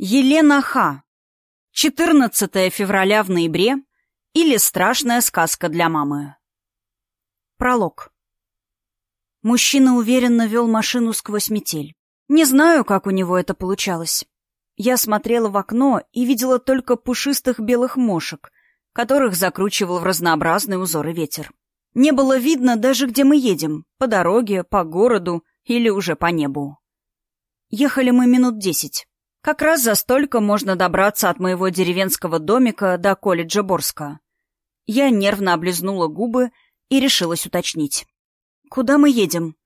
Елена Ха. 14 февраля в ноябре или страшная сказка для мамы. Пролог. Мужчина уверенно вел машину сквозь метель. Не знаю, как у него это получалось. Я смотрела в окно и видела только пушистых белых мошек, которых закручивал в разнообразные узоры ветер. Не было видно даже, где мы едем, по дороге, по городу или уже по небу. Ехали мы минут десять. Как раз за столько можно добраться от моего деревенского домика до колледжа Борска. Я нервно облизнула губы и решилась уточнить. «Куда мы едем?»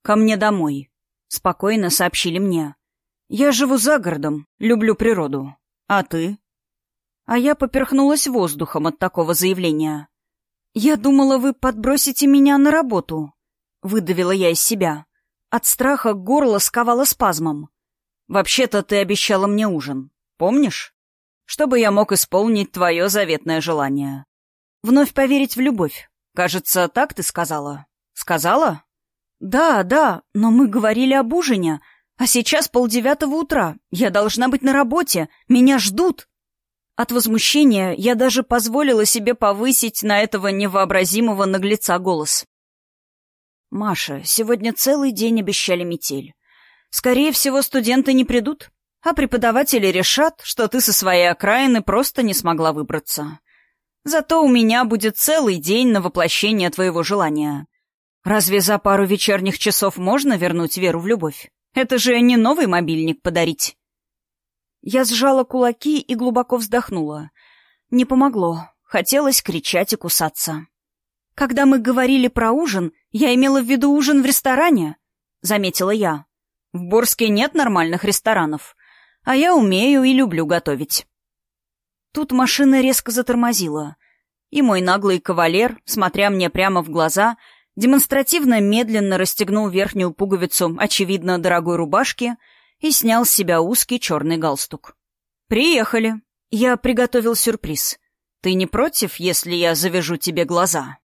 «Ко мне домой», — спокойно сообщили мне. «Я живу за городом, люблю природу. А ты?» А я поперхнулась воздухом от такого заявления. «Я думала, вы подбросите меня на работу», — выдавила я из себя. От страха горло сковало спазмом. Вообще-то ты обещала мне ужин. Помнишь? Чтобы я мог исполнить твое заветное желание. Вновь поверить в любовь. Кажется, так ты сказала. Сказала? Да, да, но мы говорили об ужине. А сейчас полдевятого утра. Я должна быть на работе. Меня ждут. От возмущения я даже позволила себе повысить на этого невообразимого наглеца голос. «Маша, сегодня целый день обещали метель. Скорее всего, студенты не придут, а преподаватели решат, что ты со своей окраины просто не смогла выбраться. Зато у меня будет целый день на воплощение твоего желания. Разве за пару вечерних часов можно вернуть веру в любовь? Это же не новый мобильник подарить. Я сжала кулаки и глубоко вздохнула. Не помогло. Хотелось кричать и кусаться. Когда мы говорили про ужин, я имела в виду ужин в ресторане, заметила я. В Борске нет нормальных ресторанов, а я умею и люблю готовить. Тут машина резко затормозила, и мой наглый кавалер, смотря мне прямо в глаза, демонстративно медленно расстегнул верхнюю пуговицу, очевидно, дорогой рубашки, и снял с себя узкий черный галстук. «Приехали. Я приготовил сюрприз. Ты не против, если я завяжу тебе глаза?»